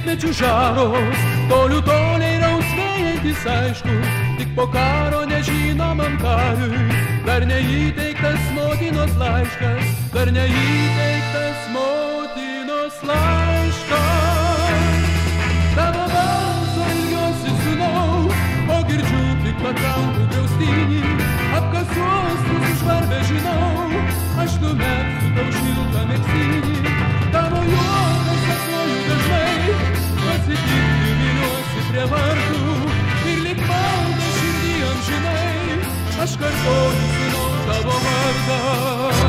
rytmečių žaros, tolių toliai rausvėjantis aišku, tik po karo nežinomam kariui, dar neįteiktas motinos laiškas, dar neįteiktas motinos laiškas. Tavo balso ilgiuosi sūnau, o girdžiu tik patrankų griaustinį, apkasuos nusišvarbę žinau, aš numeksiu amžinai, aš kartuoju sūnau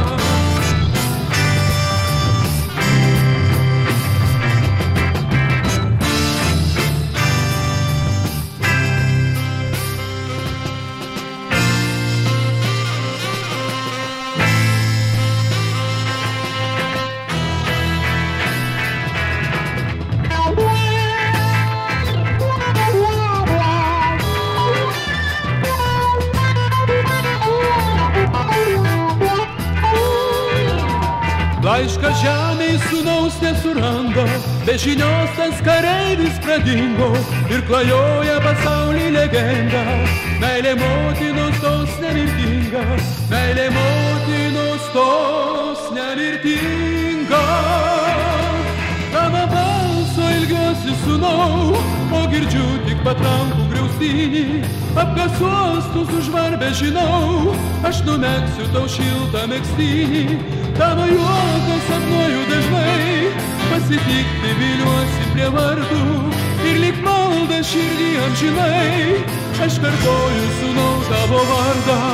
Laiškas žemėj sunaus nesuranda, be žinios tas kareivis pradingo ir klajoja pasaulį legenda. Meilė motinos tos nemirtinga, meilė motinos tos nemirtinga. Sunau, o girdžiu tik patrankų griaustinį, apkasuostus užvarbę žinau, aš numeksiu tau šiltą mėgstinį, tavo juoką sapnuoju dažnai, pasitikti viliuosi prie vartų. Ir lik malda širdį amžinai, aš kartoju sunau tavo vardą.